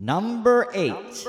Number eight.